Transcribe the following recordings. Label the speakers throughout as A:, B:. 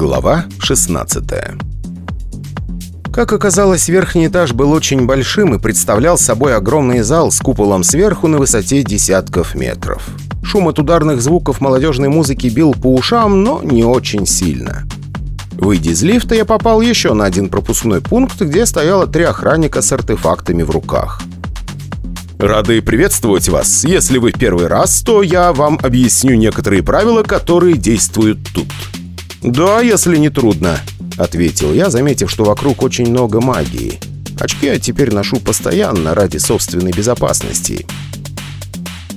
A: Глава 16 Как оказалось, верхний этаж был очень большим и представлял собой огромный зал с куполом сверху на высоте десятков метров. Шум от ударных звуков молодежной музыки бил по ушам, но не очень сильно. Выйдя из лифта, я попал еще на один пропускной пункт, где стояло три охранника с артефактами в руках. Рады приветствовать вас. Если вы первый раз, то я вам объясню некоторые правила, которые действуют тут. «Да, если не трудно», — ответил я, заметив, что вокруг очень много магии. Очки я теперь ношу постоянно ради собственной безопасности.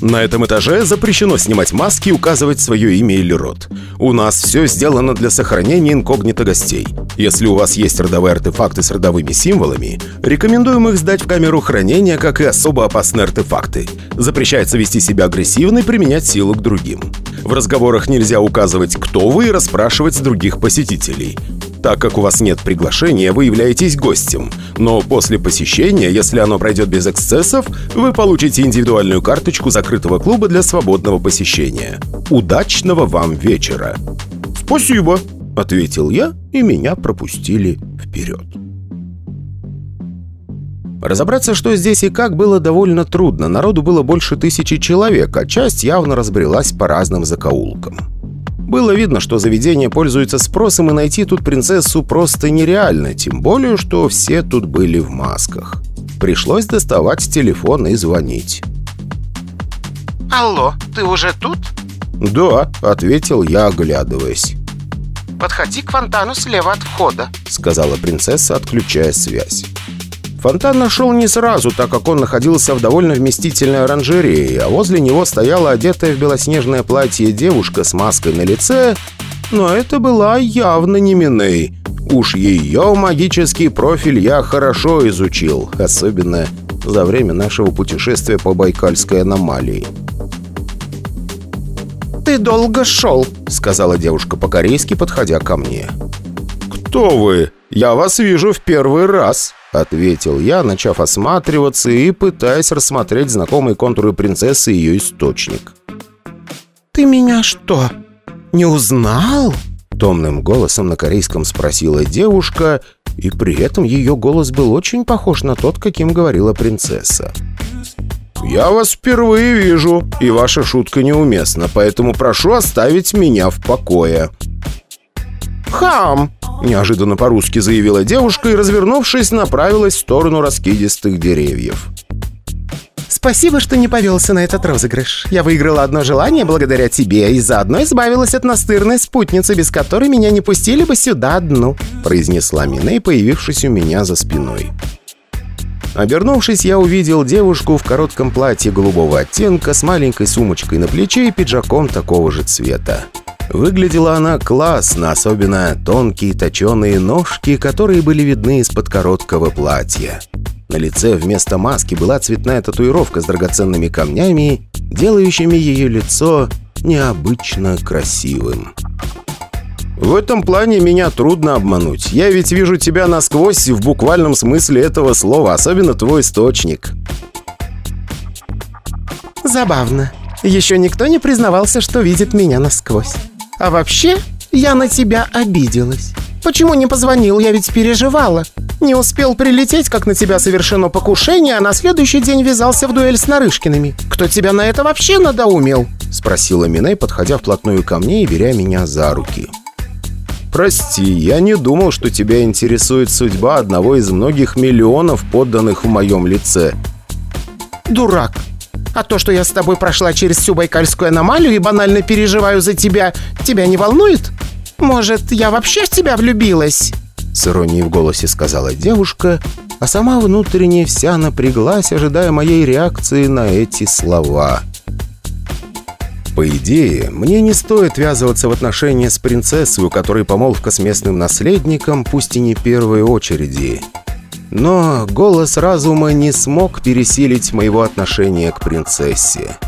A: На этом этаже запрещено снимать маски и указывать свое имя или род. У нас все сделано для сохранения инкогнито гостей. Если у вас есть родовые артефакты с родовыми символами, рекомендуем их сдать в камеру хранения, как и особо опасные артефакты. Запрещается вести себя агрессивно и применять силу к другим. В разговорах нельзя указывать, кто вы, и расспрашивать других посетителей. Так как у вас нет приглашения, вы являетесь гостем. Но после посещения, если оно пройдет без эксцессов, вы получите индивидуальную карточку закрытого клуба для свободного посещения. Удачного вам вечера!» «Спасибо!» — ответил я, и меня пропустили вперед. Разобраться, что здесь и как, было довольно трудно. Народу было больше тысячи человек, а часть явно разбрелась по разным закоулкам. Было видно, что заведение пользуется спросом, и найти тут принцессу просто нереально, тем более, что все тут были в масках. Пришлось доставать телефон и звонить.
B: «Алло, ты уже тут?»
A: «Да», — ответил я, оглядываясь.
B: «Подходи к фонтану слева от входа», —
A: сказала принцесса, отключая связь. Фонтан нашел не сразу, так как он находился в довольно вместительной оранжерее, а возле него стояла одетая в белоснежное платье девушка с маской на лице, но это была явно не Миней. Уж ее магический профиль я хорошо изучил, особенно за время нашего путешествия по Байкальской аномалии.
B: «Ты долго шел», —
A: сказала девушка по-корейски, подходя ко мне. «Кто вы? Я вас вижу в первый раз», — ответил я, начав осматриваться и пытаясь рассмотреть знакомые контуры принцессы и ее источник.
B: «Ты меня что, не узнал?»
A: Томным голосом на корейском спросила девушка, и при этом ее голос был очень похож на тот, каким говорила принцесса. «Я вас впервые вижу, и ваша шутка неуместна, поэтому прошу оставить меня в покое».
B: «Хам!»
A: Неожиданно по-русски заявила девушка и, развернувшись, направилась в сторону раскидистых деревьев.
B: «Спасибо, что не повелся на этот розыгрыш. Я выиграла одно желание благодаря тебе и заодно избавилась от настырной спутницы, без которой меня не пустили бы сюда одну», произнесла Миней, появившись у меня за спиной. Обернувшись, я увидел девушку в коротком платье голубого оттенка с маленькой сумочкой на плече и пиджаком такого же цвета. Выглядела она классно, особенно тонкие точеные ножки, которые были видны из-под короткого платья. На лице вместо маски была цветная татуировка с драгоценными камнями, делающими ее лицо необычно красивым. «В этом плане меня трудно обмануть. Я ведь вижу тебя насквозь в буквальном смысле этого слова, особенно твой источник». «Забавно. Еще никто не признавался, что видит меня насквозь. А вообще, я на тебя обиделась. Почему не позвонил? Я ведь переживала. Не успел прилететь, как на тебя совершено покушение, а на следующий день ввязался в дуэль с Нарышкиными. Кто тебя на это вообще надоумел?»
A: Спросила Миней, подходя вплотную ко мне и беря меня за руки. «Прости, я не думал, что тебя интересует судьба одного из многих миллионов подданных в моем лице».
B: «Дурак! А то, что я с тобой прошла через всю Байкальскую аномалию и банально переживаю за тебя, тебя не волнует? Может, я вообще в тебя влюбилась?»
A: С иронией в голосе сказала девушка, а сама внутренне вся напряглась, ожидая моей реакции на эти слова. По идее, мне не стоит ввязываться в отношения с принцессой, у которой помолвка с местным наследником, пусть и не первой очереди. Но голос разума не смог пересилить моего отношения к принцессе.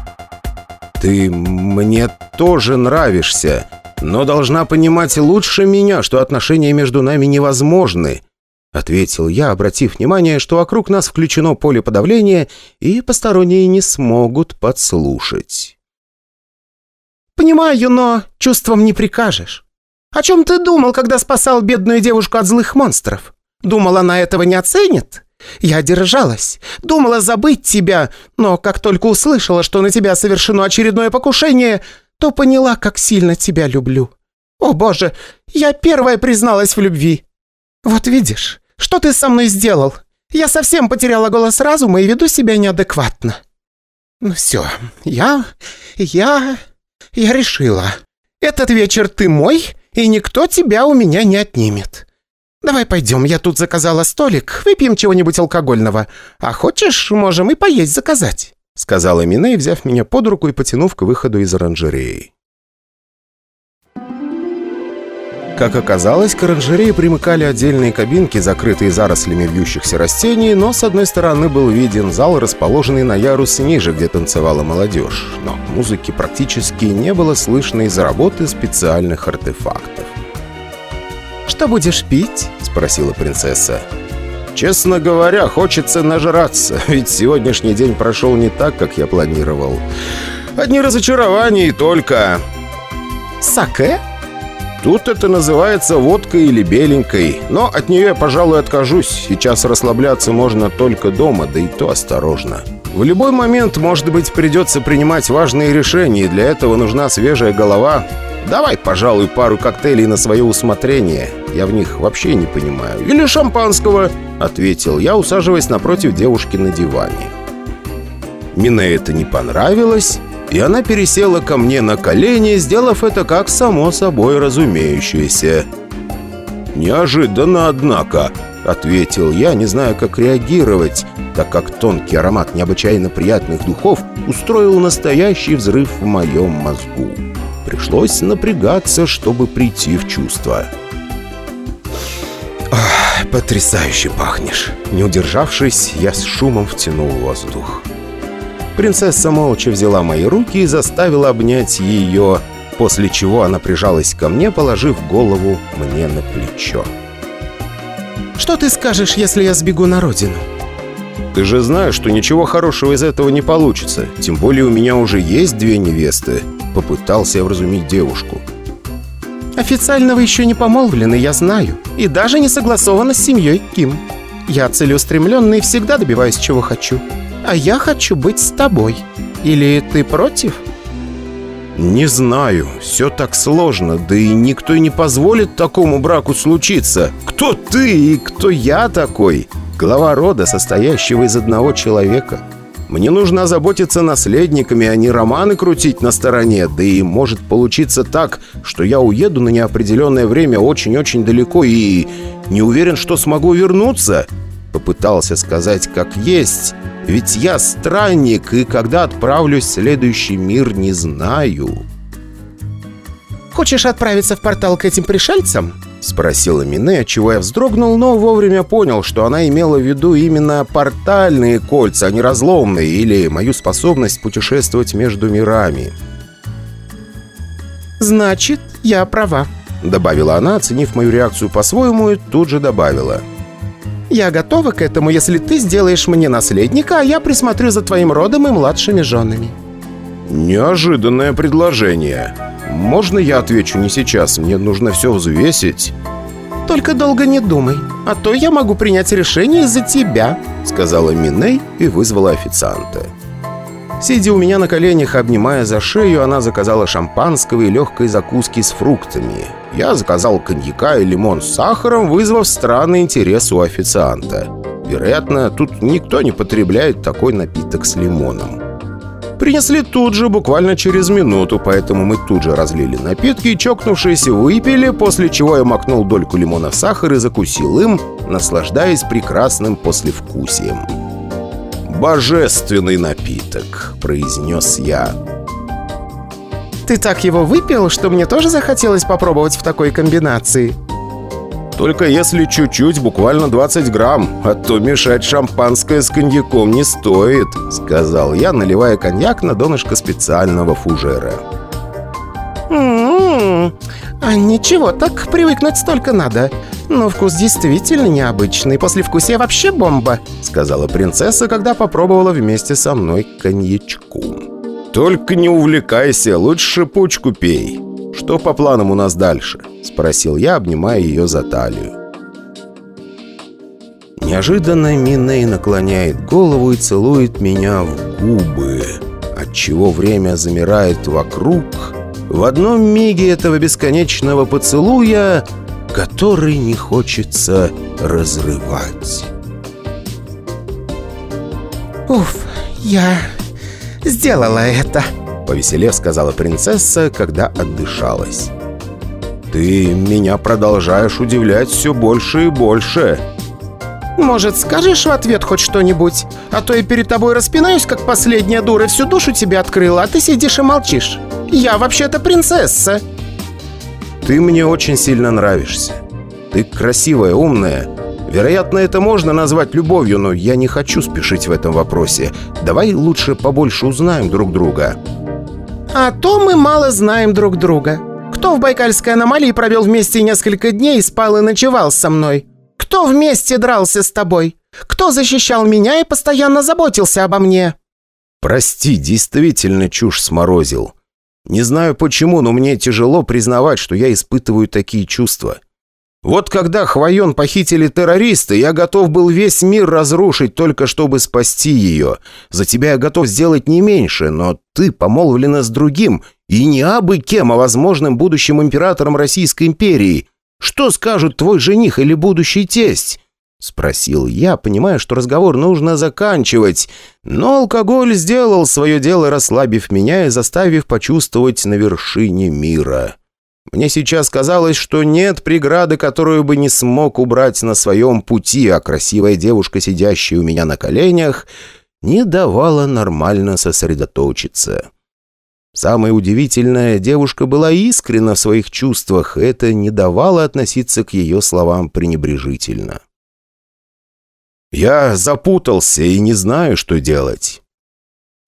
A: «Ты мне тоже нравишься, но должна понимать лучше меня, что отношения между нами невозможны», ответил я, обратив внимание, что вокруг нас включено поле подавления, и посторонние не смогут подслушать.
B: «Понимаю, но чувством не прикажешь. О чем ты думал, когда спасал бедную девушку от злых монстров? Думал, она этого не оценит? Я держалась, думала забыть тебя, но как только услышала, что на тебя совершено очередное покушение, то поняла, как сильно тебя люблю. О боже, я первая призналась в любви. Вот видишь, что ты со мной сделал? Я совсем потеряла голос разума и веду себя неадекватно. Ну все, я... я... я решила. Этот вечер ты мой, и никто тебя у меня не отнимет. «Давай пойдем, я тут заказала столик, выпьем чего-нибудь алкогольного. А хочешь, можем и поесть заказать», — сказала Миней, взяв меня под руку и потянув к выходу из оранжереи. Как оказалось, к оранжерее примыкали отдельные кабинки, закрытые зарослями вьющихся растений, но с одной стороны был виден зал, расположенный на ярус ниже, где танцевала молодежь. Но музыки практически не было слышно из-за работы специальных артефактов. «Что будешь пить?» — спросила принцесса. «Честно говоря, хочется нажраться, ведь сегодняшний день прошел не так, как я планировал. Одни разочарования и только...» «Саке?» Тут это называется водкой или беленькой, но от нее я, пожалуй, откажусь. Сейчас расслабляться можно только дома, да и то осторожно. В любой момент, может быть, придется принимать важные решения, и для этого нужна свежая голова. Давай, пожалуй, пару коктейлей на свое усмотрение. Я в них вообще не понимаю. Или шампанского, ответил я, усаживаясь напротив девушки на диване. Мине это не понравилось, и она пересела ко мне на колени, сделав это как само собой разумеющееся. «Неожиданно, однако», — ответил я, не зная, как реагировать, так как тонкий аромат необычайно приятных духов устроил настоящий взрыв в моем мозгу. Пришлось напрягаться, чтобы прийти в чувство. «Потрясающе пахнешь!» Не удержавшись, я с шумом втянул воздух. Принцесса молча взяла мои руки и заставила обнять ее, после чего она прижалась ко мне, положив голову мне на плечо. «Что ты скажешь, если я сбегу на родину?» «Ты же знаешь, что ничего хорошего из этого не получится. Тем более у меня уже есть две невесты», — попытался я вразумить девушку. «Официально вы еще не помолвлены, я знаю. И даже не согласовано с семьей Ким. Я целеустремленный и всегда добиваюсь, чего хочу а я хочу быть с тобой. Или ты против?» «Не знаю. Все так сложно, да и никто не позволит такому браку случиться. Кто ты и кто я такой? Глава рода, состоящего из одного человека. Мне нужно озаботиться наследниками, а не романы крутить на стороне. Да и может получиться так, что я уеду на неопределенное время очень-очень далеко и не уверен, что смогу вернуться». Попытался сказать как есть, ведь я странник, и когда отправлюсь в следующий мир, не знаю. «Хочешь отправиться в портал к этим пришельцам?» Спросила Мине, чего я вздрогнул, но вовремя понял, что она имела в виду именно портальные кольца, а не разломные, или мою способность путешествовать между мирами. «Значит, я права», — добавила она, оценив мою реакцию по-своему, и тут же добавила — я готова к этому, если ты сделаешь мне наследника, а я присмотрю за твоим родом и младшими женами».
A: «Неожиданное предложение. Можно я отвечу не сейчас? Мне нужно все взвесить».
B: «Только долго не думай, а то я могу принять решение за тебя», сказала Миней и вызвала официанта. Сидя у меня на коленях, обнимая за шею, она заказала шампанского и легкой закуски с фруктами. Я заказал коньяка и лимон с сахаром, вызвав странный интерес у официанта. Вероятно, тут никто не потребляет такой напиток с лимоном. Принесли тут же, буквально через минуту, поэтому мы тут же разлили напитки и, чокнувшись, выпили, после чего я макнул дольку лимона в сахар и закусил им, наслаждаясь прекрасным послевкусием. «Божественный напиток», — произнес я. Ты так его выпил, что мне тоже захотелось попробовать в такой комбинации.
A: Только если чуть-чуть, буквально 20 грамм, а то мешать шампанское с коньяком не стоит», — сказал я, наливая коньяк на донышко специального фужера.
B: «М-м-м, а ничего, так привыкнуть столько надо. Но вкус действительно необычный, после вкусия вообще бомба», — сказала принцесса, когда попробовала вместе со мной коньячку.
A: «Только не увлекайся, лучше шипучку пей». что по планам у нас дальше?» — спросил я, обнимая ее за талию. Неожиданно Миней наклоняет голову и целует меня в губы, отчего время замирает вокруг. В одном миге этого бесконечного поцелуя, который не хочется разрывать.
B: «Уф, я сделала это», —
A: повеселев сказала принцесса, когда отдышалась. «Ты меня продолжаешь удивлять все больше и больше»,
B: может, скажешь в ответ хоть что-нибудь? А то я перед тобой распинаюсь, как последняя дура, всю душу тебе открыла, а ты сидишь и молчишь. Я вообще-то принцесса!»
A: «Ты мне очень сильно нравишься. Ты красивая, умная. Вероятно, это можно назвать любовью, но я не хочу спешить в этом вопросе. Давай лучше побольше узнаем друг друга».
B: «А то мы мало знаем друг друга. Кто в Байкальской аномалии провел вместе несколько дней, спал и ночевал со мной?» Кто вместе дрался с тобой? Кто защищал меня и постоянно заботился обо мне?»
A: «Прости, действительно чушь сморозил. Не знаю почему, но мне тяжело признавать, что я испытываю такие чувства. Вот когда Хвоен похитили террористы, я готов был весь мир разрушить, только чтобы спасти ее. За тебя я готов сделать не меньше, но ты помолвлена с другим, и не абы кем, а возможным будущим императором Российской империи. Что скажут твой жених или будущий тесть?» Спросил я, понимая, что разговор нужно заканчивать. Но алкоголь сделал свое дело, расслабив меня и заставив почувствовать на вершине мира. Мне сейчас казалось, что нет преграды, которую бы не смог убрать на своем пути, а красивая девушка, сидящая у меня на коленях, не давала нормально сосредоточиться. Самое удивительное, девушка была искренна в своих чувствах, это не давало относиться к ее словам пренебрежительно. «Я запутался и не знаю, что делать».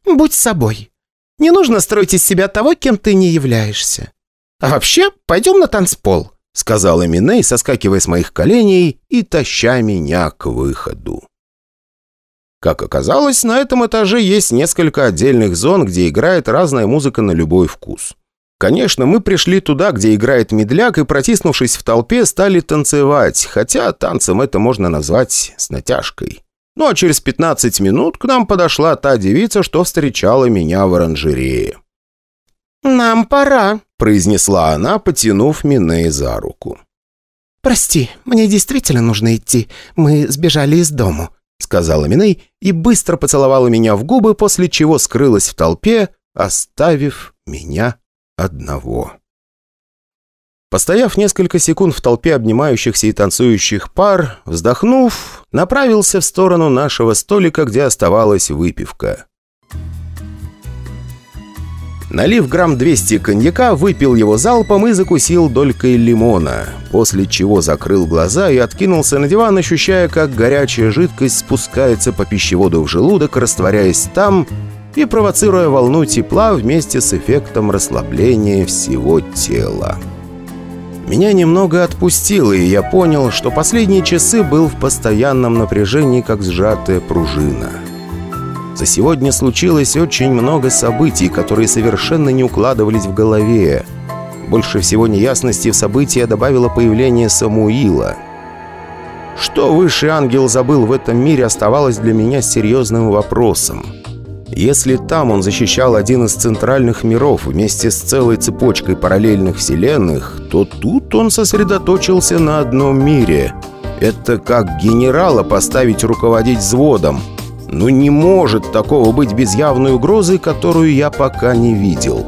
B: «Будь собой. Не нужно строить из себя того, кем ты не являешься. А вообще, пойдем на танцпол», — сказала Миней, соскакивая с моих коленей и таща меня к выходу.
A: Как оказалось, на этом этаже есть несколько отдельных зон, где играет разная музыка на любой вкус. Конечно, мы пришли туда, где играет медляк, и, протиснувшись в толпе, стали танцевать, хотя танцем это можно назвать с натяжкой. Ну а через 15 минут к нам подошла та девица, что встречала меня в оранжерее.
B: «Нам пора», —
A: произнесла она, потянув Миней за руку.
B: «Прости, мне действительно нужно идти. Мы сбежали из дому», —
A: сказала Миней и быстро поцеловала меня в губы, после чего скрылась в толпе, оставив меня одного. Постояв несколько секунд в толпе обнимающихся и танцующих пар, вздохнув, направился в сторону нашего столика, где оставалась выпивка. Налив грамм 200 коньяка, выпил его залпом и закусил долькой лимона, после чего закрыл глаза и откинулся на диван, ощущая, как горячая жидкость спускается по пищеводу в желудок, растворяясь там и провоцируя волну тепла вместе с эффектом расслабления всего тела. Меня немного отпустило, и я понял, что последние часы был в постоянном напряжении, как сжатая пружина. За сегодня случилось очень много событий, которые совершенно не укладывались в голове. Больше всего неясности в события добавило появление Самуила. Что высший ангел забыл в этом мире, оставалось для меня серьезным вопросом. Если там он защищал один из центральных миров вместе с целой цепочкой параллельных вселенных, то тут он сосредоточился на одном мире. Это как генерала поставить руководить взводом – ну не может такого быть без явной угрозы, которую я пока не видел.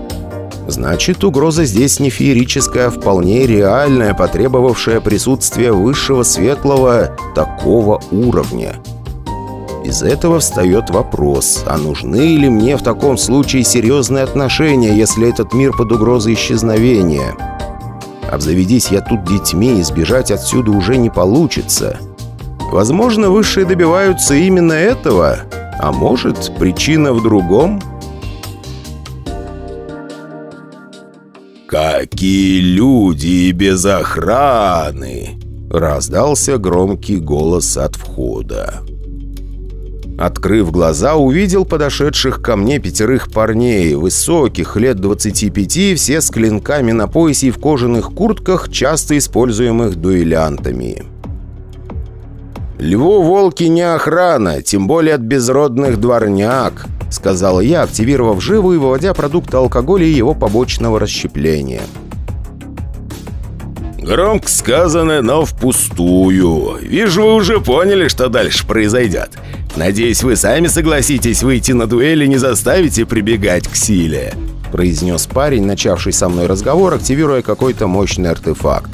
A: Значит, угроза здесь не феерическая, а вполне реальная, потребовавшая присутствия высшего светлого такого уровня. Из этого встает вопрос, а нужны ли мне в таком случае серьезные отношения, если этот мир под угрозой исчезновения? Обзаведись я тут детьми, избежать отсюда уже не получится. Возможно, высшие добиваются именно этого, а может, причина в другом? «Какие люди без охраны!» Раздался громкий голос от входа. Открыв глаза, увидел подошедших ко мне пятерых парней, высоких, лет 25, все с клинками на поясе и в кожаных куртках, часто используемых дуэлянтами. «Льву-волки не охрана, тем более от безродных дворняк», — сказал я, активировав живу и выводя продукты алкоголя и его побочного расщепления.
C: «Громко сказано, но впустую. Вижу, вы уже поняли, что дальше произойдет. Надеюсь, вы сами согласитесь выйти на дуэль и не заставите прибегать к силе»,
A: произнес парень, начавший со мной разговор, активируя какой-то мощный артефакт.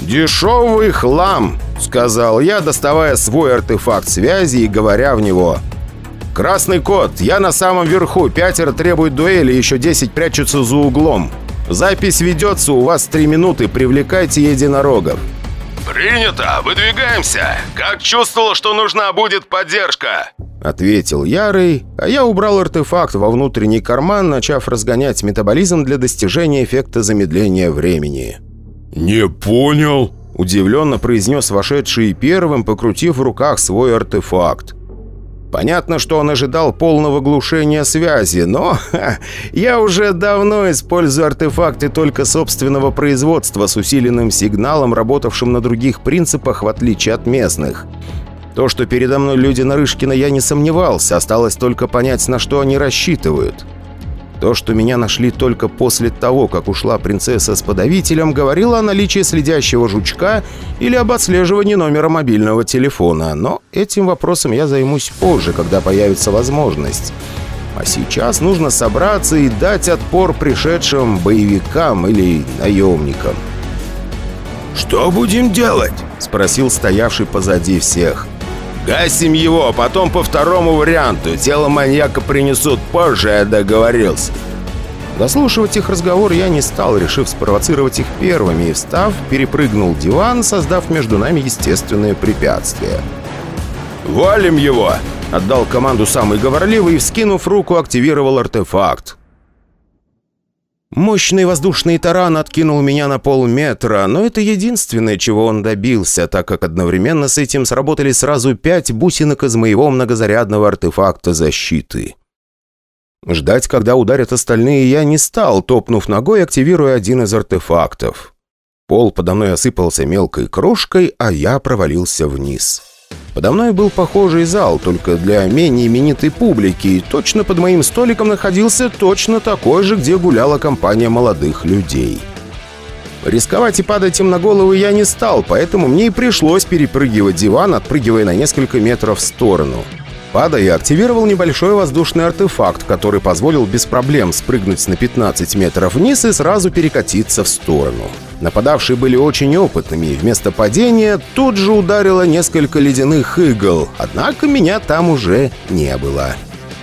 A: «Дешевый хлам», — сказал я, доставая свой артефакт связи и говоря в него. «Красный кот, я на самом верху, пятеро требуют дуэли, еще десять прячутся за углом». Запись ведется, у вас три минуты, привлекайте единорогов».
C: «Принято! Выдвигаемся! Как чувствовал, что нужна будет поддержка!»
A: Ответил Ярый, а я убрал артефакт во внутренний карман, начав разгонять метаболизм для достижения эффекта замедления времени.
C: «Не понял!»
A: – удивленно произнес вошедший первым, покрутив в руках свой артефакт. Понятно, что он ожидал полного глушения связи, но ха, я уже давно использую артефакты только собственного производства с усиленным сигналом, работавшим на других принципах, в отличие от местных. То, что передо мной люди Нарышкина, я не сомневался, осталось только понять, на что они рассчитывают. То, что меня нашли только после того, как ушла принцесса с подавителем, говорило о наличии следящего жучка или об отслеживании номера мобильного телефона. Но этим вопросом я займусь позже, когда появится возможность. А сейчас нужно собраться и дать отпор пришедшим боевикам или наемникам.
C: «Что будем делать?»
A: — спросил стоявший позади всех.
C: «Гасим его, а потом по второму варианту. Тело маньяка принесут позже, я договорился».
A: Дослушивать их разговор я не стал, решив спровоцировать их первыми, и, встав, перепрыгнул диван, создав между нами естественное препятствие.
C: «Валим его!»
A: — отдал команду самый говорливый и, вскинув руку, активировал артефакт. Мощный воздушный таран откинул меня на полметра, но это единственное, чего он добился, так как одновременно с этим сработали сразу пять бусинок из моего многозарядного артефакта защиты. Ждать, когда ударят остальные, я не стал, топнув ногой, активируя один из артефактов. Пол подо мной осыпался мелкой крошкой, а я провалился вниз. Подо мной был похожий зал, только для менее именитой публики, и точно под моим столиком находился точно такой же, где гуляла компания молодых людей. Рисковать и падать им на голову я не стал, поэтому мне и пришлось перепрыгивать диван, отпрыгивая на несколько метров в сторону. Падая, активировал небольшой воздушный артефакт, который позволил без проблем спрыгнуть на 15 метров вниз и сразу перекатиться в сторону. Нападавшие были очень опытными, и вместо падения тут же ударило несколько ледяных игл, однако меня там уже не было.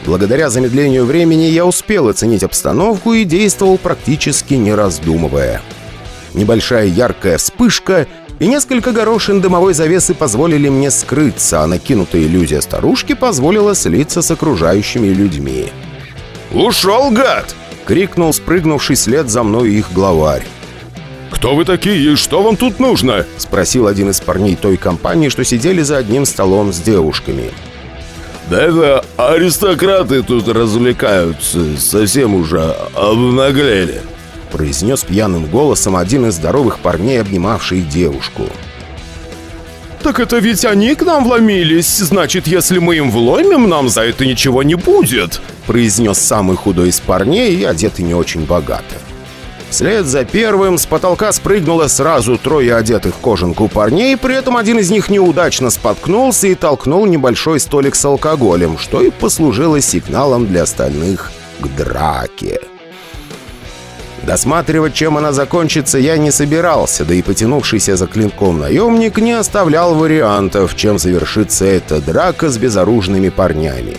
A: Благодаря замедлению времени я успел оценить обстановку и действовал практически не раздумывая. Небольшая яркая вспышка — и несколько горошин дымовой завесы позволили мне скрыться, а накинутая иллюзия старушки позволила слиться с окружающими людьми.
C: «Ушел, гад!»
A: — крикнул спрыгнувший след за мной их главарь.
C: «Кто вы такие и что вам тут нужно?»
A: — спросил один из парней той компании, что сидели за одним столом с девушками.
C: «Да это аристократы тут развлекаются, совсем уже обнаглели»,
A: произнес пьяным голосом один из здоровых парней, обнимавший девушку.
C: «Так это ведь они к нам вломились. Значит, если мы им вломим, нам за это ничего не будет»,
A: произнес самый худой из парней и одетый не очень богато. Вслед за первым с потолка спрыгнуло сразу трое одетых в кожанку парней, при этом один из них неудачно споткнулся и толкнул небольшой столик с алкоголем, что и послужило сигналом для остальных к драке. Досматривать, чем она закончится, я не собирался, да и потянувшийся за клинком наемник не оставлял вариантов, чем завершится эта драка с безоружными парнями.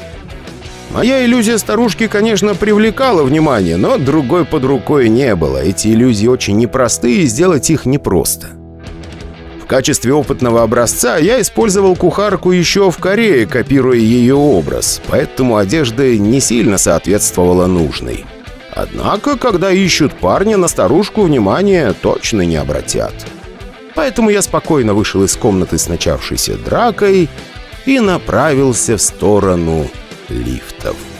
A: Моя иллюзия старушки, конечно, привлекала внимание, но другой под рукой не было. Эти иллюзии очень непростые, и сделать их непросто. В качестве опытного образца я использовал кухарку еще в Корее, копируя ее образ, поэтому одежда не сильно соответствовала нужной. Однако, когда ищут парня, на старушку внимания точно не обратят. Поэтому я спокойно вышел из комнаты с начавшейся дракой и направился в сторону лифтов.